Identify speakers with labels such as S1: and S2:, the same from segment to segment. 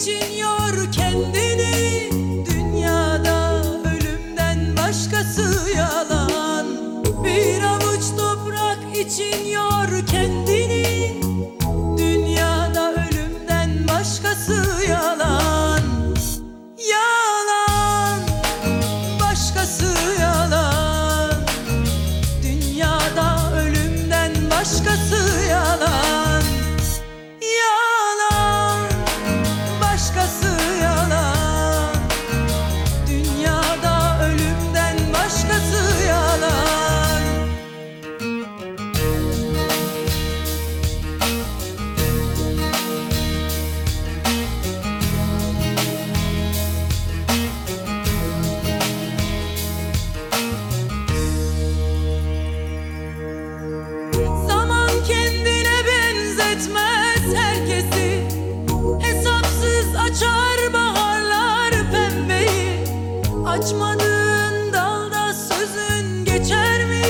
S1: için yor kendini. Dünyada ölümden başkası yalan. Bir avuç toprak için yor kendini. etmez herkesi Hesapsız açar baharlar pembeyi Açmadığın dalda sözün geçer mi?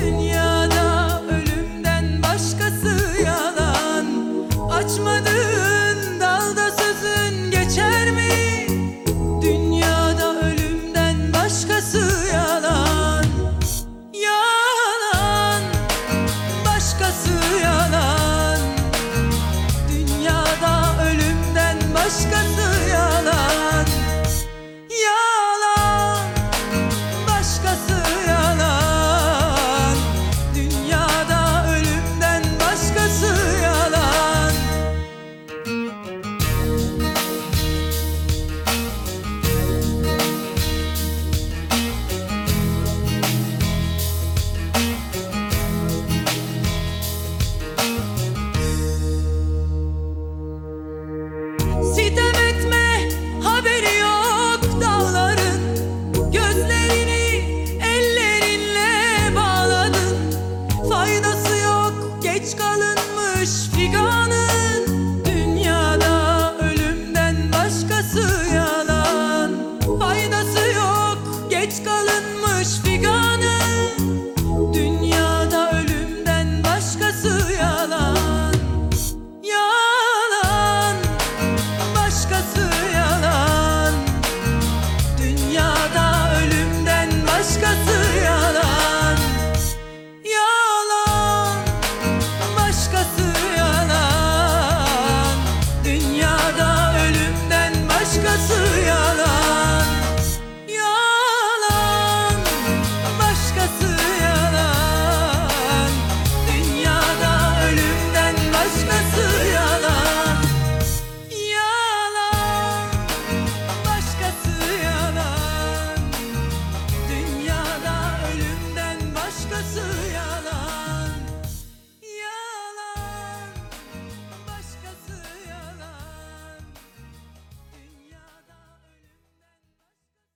S1: Dünyada ölümden başkası yalan Açmadığın dalda sözün geçer mi? Dünyada ölümden başkası yalan It's.